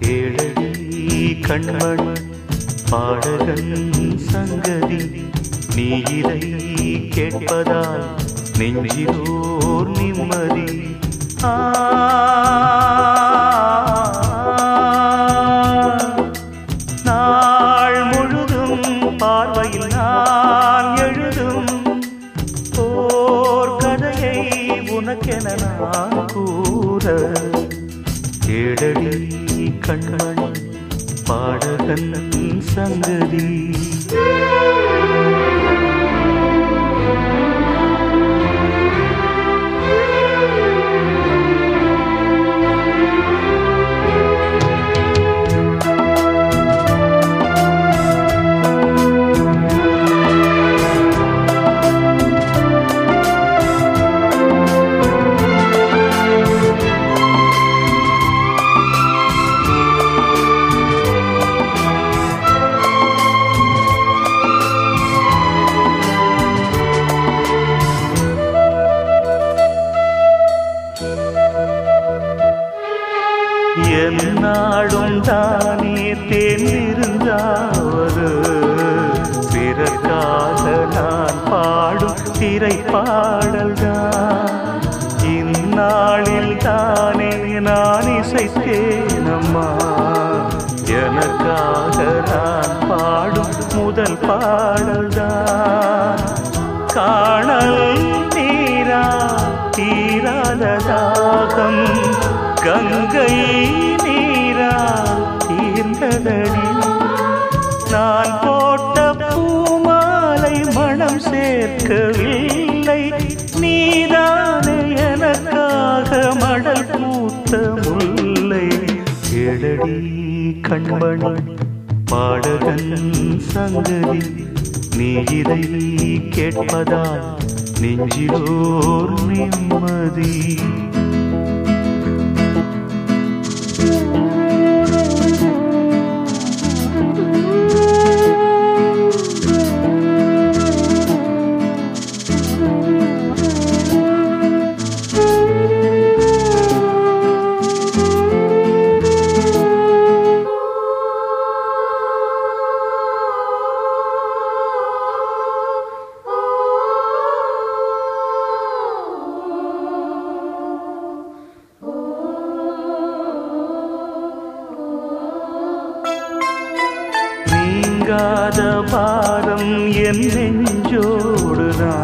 கேளடி கண்மண் பாடகன் சங்கதி நீ இதை கேட்பதால் நெஞ்சிலோர் நிம்மதி. ஆ. நாள் முழுதும் பார்வையில் நான் எழுதும் போர் கதையை உனக்கென நான் கூற கண்மண் பாடகன் சங்கதி தானே தேர்ந்திருந்தாவது பிறக்காக நான் பாடும் திரை பாடல்தான் இந்நாளில் தானே நான் இசைத்தேனம்மா. எனக்காக நான் பாடும் முதல் பாடல்தான். காணல் தீரா தீராத தாகம் கங்கை தீர்ந்ததடி நான் போட்ட பூமாலை மனம் சேர்க்கவில்லை. நீதானே எனக்காக மடல் பூத்த முல்லை. கேளடி கண்மணி பாடகன் சங்கதி நீ இதை கேட்பதா நெஞ்சிலோர் நிம்மதி. நீங்காத பாரம் என் நெஞ்சோடுதான்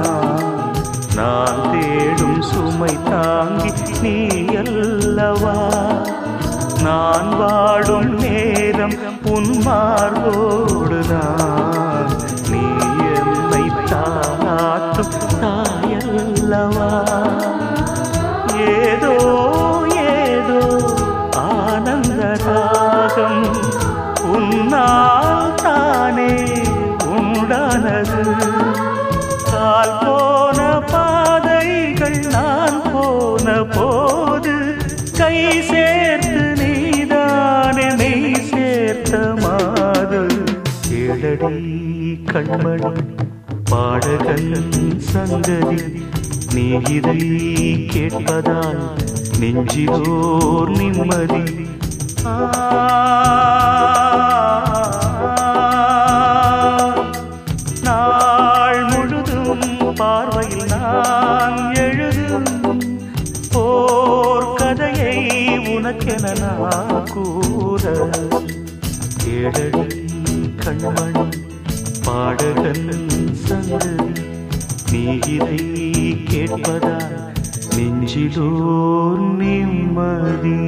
நான் தேடும் சுமை தாங்கி நீ அல்லவா? நான் வாடும் நேரம் உன் மார்போடுதான் நீ என்னை தாளாட்டும் தாயல்லவா? கேளடி கண்மணி பாடகன் சங்கதி நீ இதை கேட்பதால் நெஞ்சிலோர் நிம்மதி. நாள் முழுதும் பார்வையில் நான் எழுதும் போர் கதையை உனக்கென நான் கூற கேடடி கண்மணி பாடகன் சங்கதி நீ இதை கேட்பதால் நெஞ்சிலோர் நிம்மதி.